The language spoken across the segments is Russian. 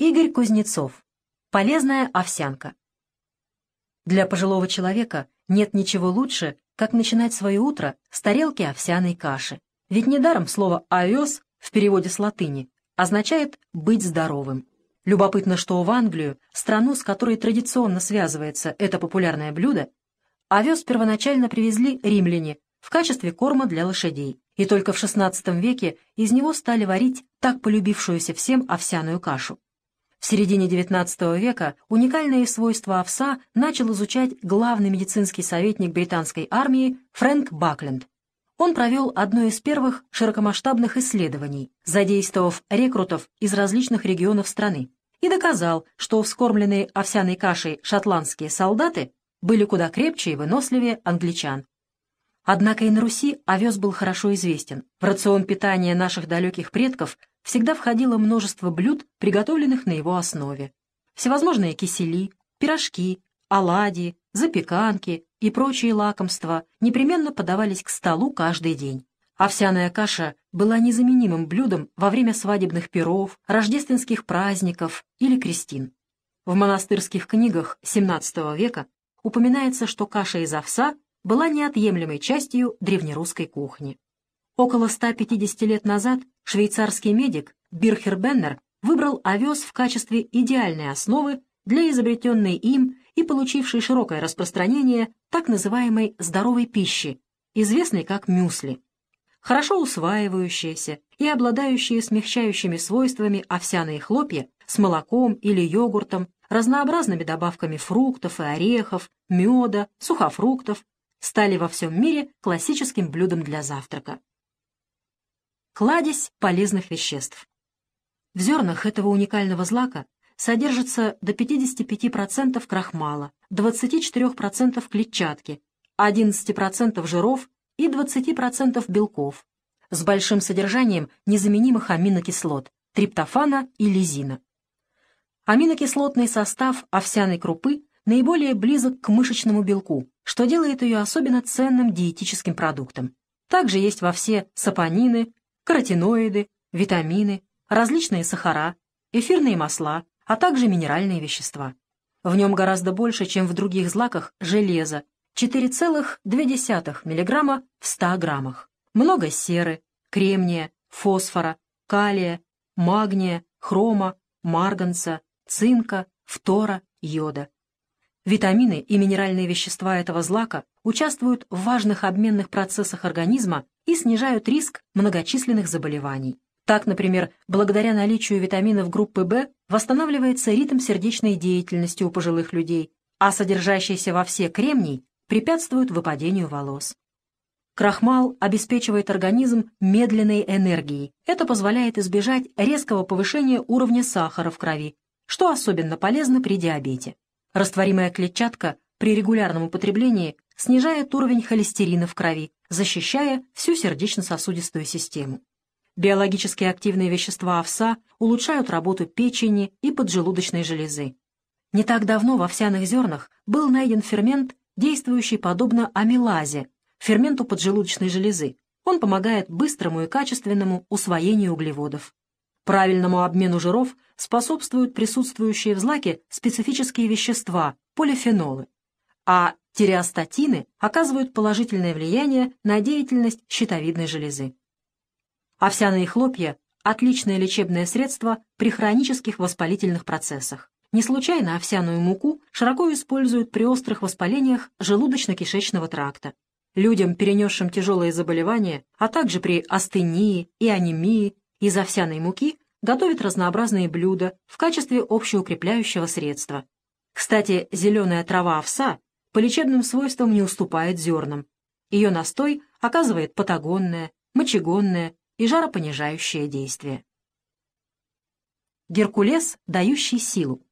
Игорь Кузнецов. Полезная овсянка. Для пожилого человека нет ничего лучше, как начинать свое утро с тарелки овсяной каши. Ведь недаром слово «овес» в переводе с латыни означает «быть здоровым». Любопытно, что в Англию, страну, с которой традиционно связывается это популярное блюдо, овес первоначально привезли римляне в качестве корма для лошадей, и только в XVI веке из него стали варить так полюбившуюся всем овсяную кашу. В середине XIX века уникальные свойства овса начал изучать главный медицинский советник британской армии Фрэнк Бакленд. Он провел одно из первых широкомасштабных исследований, задействовав рекрутов из различных регионов страны, и доказал, что вскормленные овсяной кашей шотландские солдаты были куда крепче и выносливее англичан. Однако и на Руси овес был хорошо известен. В рацион питания наших далеких предков всегда входило множество блюд, приготовленных на его основе. Всевозможные кисели, пирожки, оладьи, запеканки и прочие лакомства непременно подавались к столу каждый день. Овсяная каша была незаменимым блюдом во время свадебных пиров, рождественских праздников или крестин. В монастырских книгах XVII века упоминается, что каша из овса была неотъемлемой частью древнерусской кухни. Около 150 лет назад швейцарский медик Бирхер Беннер выбрал овес в качестве идеальной основы для изобретенной им и получившей широкое распространение так называемой здоровой пищи, известной как мюсли. Хорошо усваивающиеся и обладающие смягчающими свойствами овсяные хлопья с молоком или йогуртом, разнообразными добавками фруктов и орехов, меда, сухофруктов, стали во всем мире классическим блюдом для завтрака. Кладезь полезных веществ. В зернах этого уникального злака содержится до 55% крахмала, 24% клетчатки, 11% жиров и 20% белков, с большим содержанием незаменимых аминокислот, триптофана и лизина. Аминокислотный состав овсяной крупы наиболее близок к мышечному белку, что делает ее особенно ценным диетическим продуктом. Также есть во все сапонины, каротиноиды, витамины, различные сахара, эфирные масла, а также минеральные вещества. В нем гораздо больше, чем в других злаках, железа, 4,2 мг в 100 граммах. Много серы, кремния, фосфора, калия, магния, хрома, марганца, цинка, фтора, йода. Витамины и минеральные вещества этого злака участвуют в важных обменных процессах организма и снижают риск многочисленных заболеваний. Так, например, благодаря наличию витаминов группы В восстанавливается ритм сердечной деятельности у пожилых людей, а содержащийся во все кремний препятствует выпадению волос. Крахмал обеспечивает организм медленной энергией. Это позволяет избежать резкого повышения уровня сахара в крови, что особенно полезно при диабете. Растворимая клетчатка при регулярном употреблении снижает уровень холестерина в крови, защищая всю сердечно-сосудистую систему. Биологически активные вещества овса улучшают работу печени и поджелудочной железы. Не так давно в овсяных зернах был найден фермент, действующий подобно амилазе, ферменту поджелудочной железы. Он помогает быстрому и качественному усвоению углеводов. Правильному обмену жиров способствуют присутствующие в злаке специфические вещества, полифенолы, а тиреостатины оказывают положительное влияние на деятельность щитовидной железы. Овсяные хлопья – отличное лечебное средство при хронических воспалительных процессах. Не случайно овсяную муку широко используют при острых воспалениях желудочно-кишечного тракта. Людям, перенесшим тяжелые заболевания, а также при астении и анемии из овсяной муки готовят разнообразные блюда в качестве общеукрепляющего средства. Кстати, зеленая трава овса по лечебным свойствам не уступает зернам. Ее настой оказывает патагонное, мочегонное и жаропонижающее действие. Геркулес, дающий силу.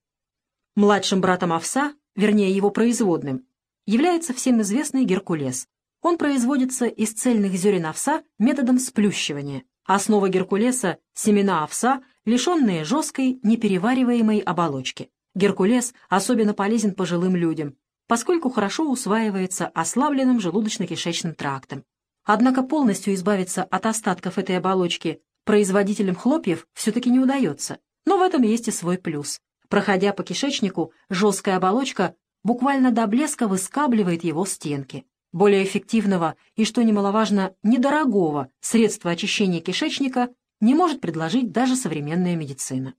Младшим братом овса, вернее его производным, является всем известный Геркулес. Он производится из цельных зерен овса методом сплющивания. Основа геркулеса – семена овса, лишенные жесткой, неперевариваемой оболочки. Геркулес особенно полезен пожилым людям, поскольку хорошо усваивается ослабленным желудочно-кишечным трактом. Однако полностью избавиться от остатков этой оболочки производителям хлопьев все-таки не удается. Но в этом есть и свой плюс. Проходя по кишечнику, жесткая оболочка буквально до блеска выскабливает его стенки. Более эффективного и, что немаловажно, недорогого средства очищения кишечника не может предложить даже современная медицина.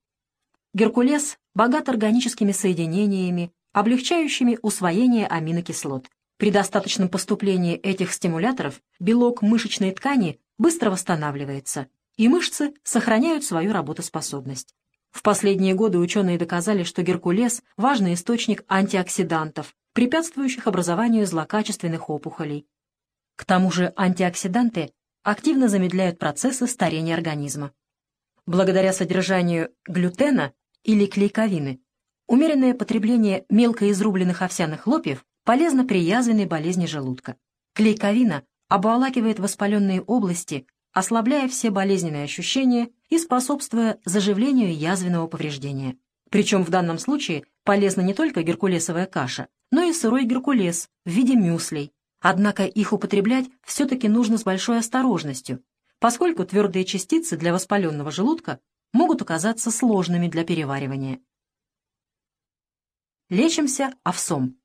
Геркулес богат органическими соединениями, облегчающими усвоение аминокислот. При достаточном поступлении этих стимуляторов белок мышечной ткани быстро восстанавливается, и мышцы сохраняют свою работоспособность. В последние годы ученые доказали, что геркулес – важный источник антиоксидантов, препятствующих образованию злокачественных опухолей. К тому же антиоксиданты активно замедляют процессы старения организма. Благодаря содержанию глютена или клейковины, умеренное потребление мелкоизрубленных овсяных хлопьев полезно при язвенной болезни желудка. Клейковина обволакивает воспаленные области, ослабляя все болезненные ощущения и способствуя заживлению язвенного повреждения. Причем в данном случае полезна не только геркулесовая каша, но и сырой геркулес в виде мюслей. Однако их употреблять все-таки нужно с большой осторожностью, поскольку твердые частицы для воспаленного желудка могут оказаться сложными для переваривания. Лечимся овсом.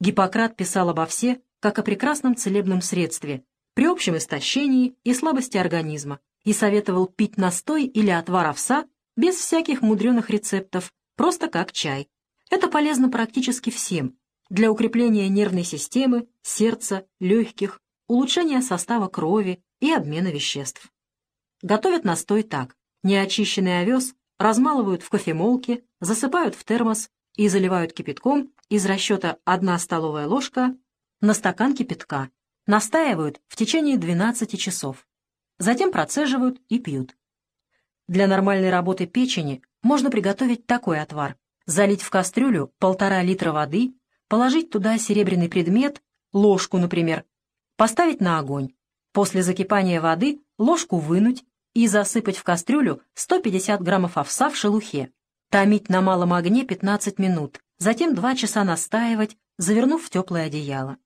Гиппократ писал об овсе как о прекрасном целебном средстве при общем истощении и слабости организма, и советовал пить настой или отвар овса без всяких мудреных рецептов, просто как чай. Это полезно практически всем для укрепления нервной системы, сердца, легких, улучшения состава крови и обмена веществ. Готовят настой так. Неочищенный овес размалывают в кофемолке, засыпают в термос и заливают кипятком из расчета 1 столовая ложка на стакан кипятка. Настаивают в течение 12 часов затем процеживают и пьют. Для нормальной работы печени можно приготовить такой отвар. Залить в кастрюлю полтора литра воды, положить туда серебряный предмет, ложку, например, поставить на огонь. После закипания воды ложку вынуть и засыпать в кастрюлю 150 граммов овса в шелухе. Томить на малом огне 15 минут, затем 2 часа настаивать, завернув в теплое одеяло.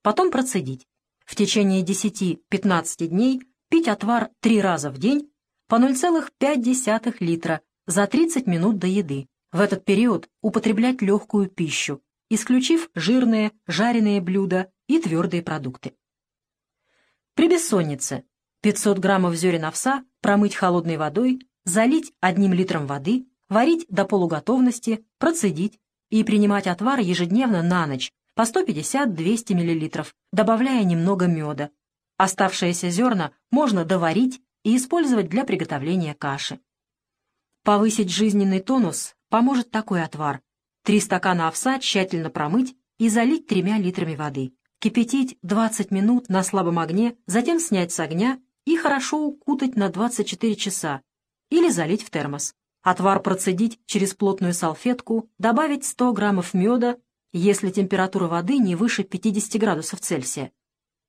Потом процедить. В течение 10-15 дней пить отвар три раза в день по 0,5 литра за 30 минут до еды. В этот период употреблять легкую пищу, исключив жирные, жареные блюда и твердые продукты. При бессоннице 500 граммов зерен овса промыть холодной водой, залить одним литром воды, варить до полуготовности, процедить и принимать отвар ежедневно на ночь по 150-200 мл, добавляя немного меда, Оставшиеся зерна можно доварить и использовать для приготовления каши. Повысить жизненный тонус поможет такой отвар. Три стакана овса тщательно промыть и залить тремя литрами воды. Кипятить 20 минут на слабом огне, затем снять с огня и хорошо укутать на 24 часа или залить в термос. Отвар процедить через плотную салфетку, добавить 100 граммов меда, если температура воды не выше 50 градусов Цельсия,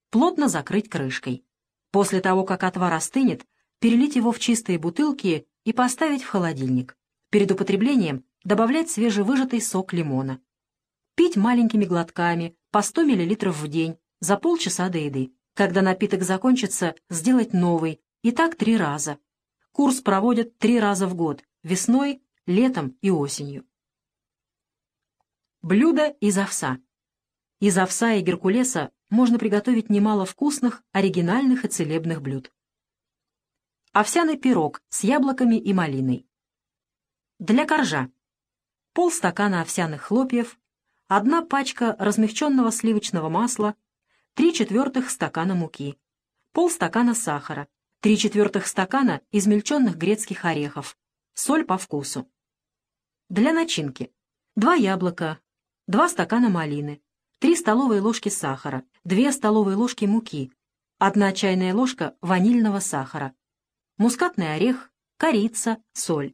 плотно закрыть крышкой. После того, как отвар остынет, перелить его в чистые бутылки и поставить в холодильник. Перед употреблением добавлять свежевыжатый сок лимона. Пить маленькими глотками, по 100 мл в день, за полчаса до еды. Когда напиток закончится, сделать новый, и так три раза. Курс проводят три раза в год, весной, летом и осенью. Блюдо из овса. Из овса и геркулеса можно приготовить немало вкусных, оригинальных и целебных блюд. Овсяный пирог с яблоками и малиной. Для коржа. Полстакана овсяных хлопьев, одна пачка размягченного сливочного масла, три четвертых стакана муки, полстакана сахара, три четвертых стакана измельченных грецких орехов, соль по вкусу. Для начинки. Два яблока, два стакана малины, 3 столовые ложки сахара, 2 столовые ложки муки, 1 чайная ложка ванильного сахара, мускатный орех, корица, соль.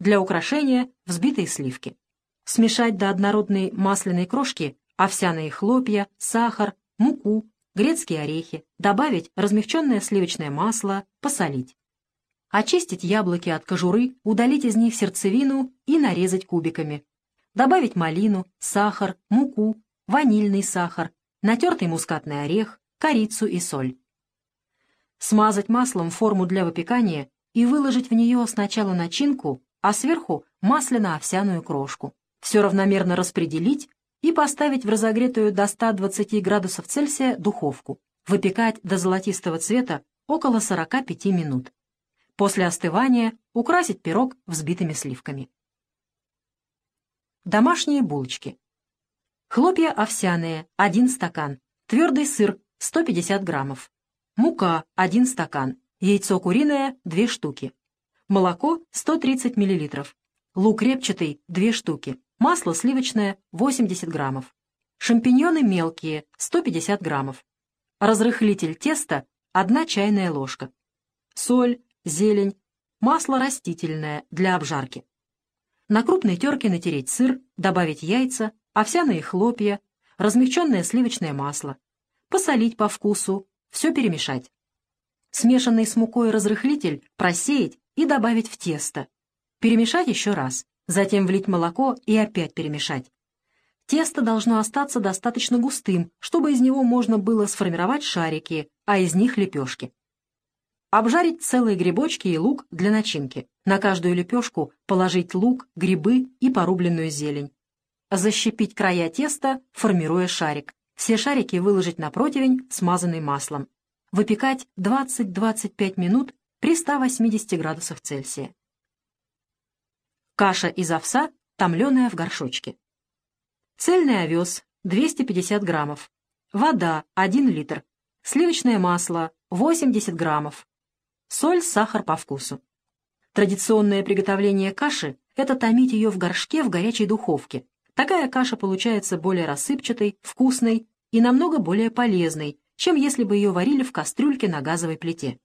Для украшения взбитые сливки. Смешать до однородной масляной крошки овсяные хлопья, сахар, муку, грецкие орехи, добавить размягченное сливочное масло, посолить. Очистить яблоки от кожуры, удалить из них сердцевину и нарезать кубиками. Добавить малину, сахар, муку, ванильный сахар, натертый мускатный орех, корицу и соль. Смазать маслом форму для выпекания и выложить в нее сначала начинку, а сверху масляно-овсяную крошку. Все равномерно распределить и поставить в разогретую до 120 градусов Цельсия духовку. Выпекать до золотистого цвета около 45 минут. После остывания украсить пирог взбитыми сливками. Домашние булочки. Хлопья овсяные – 1 стакан. Твердый сыр – 150 граммов. Мука – 1 стакан. Яйцо куриное – 2 штуки. Молоко – 130 миллилитров. Лук репчатый – 2 штуки. Масло сливочное – 80 граммов. Шампиньоны мелкие – 150 граммов. Разрыхлитель теста – 1 чайная ложка. Соль, зелень, масло растительное для обжарки. На крупной терке натереть сыр, добавить яйца, овсяные хлопья, размягченное сливочное масло. Посолить по вкусу, все перемешать. Смешанный с мукой разрыхлитель просеять и добавить в тесто. Перемешать еще раз, затем влить молоко и опять перемешать. Тесто должно остаться достаточно густым, чтобы из него можно было сформировать шарики, а из них лепешки. Обжарить целые грибочки и лук для начинки. На каждую лепешку положить лук, грибы и порубленную зелень. Защипить края теста, формируя шарик. Все шарики выложить на противень, смазанный маслом. Выпекать 20-25 минут при 180 градусах Цельсия. Каша из овса, томленая в горшочке. Цельный овес 250 граммов. Вода 1 литр. Сливочное масло 80 граммов. Соль, сахар по вкусу. Традиционное приготовление каши – это томить ее в горшке в горячей духовке. Такая каша получается более рассыпчатой, вкусной и намного более полезной, чем если бы ее варили в кастрюльке на газовой плите.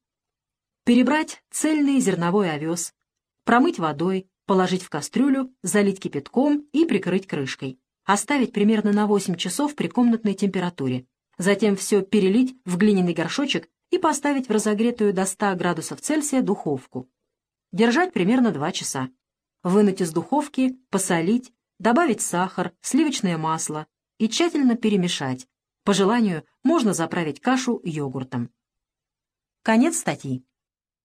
Перебрать цельный зерновой овес, промыть водой, положить в кастрюлю, залить кипятком и прикрыть крышкой. Оставить примерно на 8 часов при комнатной температуре. Затем все перелить в глиняный горшочек и поставить в разогретую до 100 градусов Цельсия духовку. Держать примерно 2 часа. Вынуть из духовки, посолить, добавить сахар, сливочное масло и тщательно перемешать. По желанию можно заправить кашу йогуртом. Конец статьи.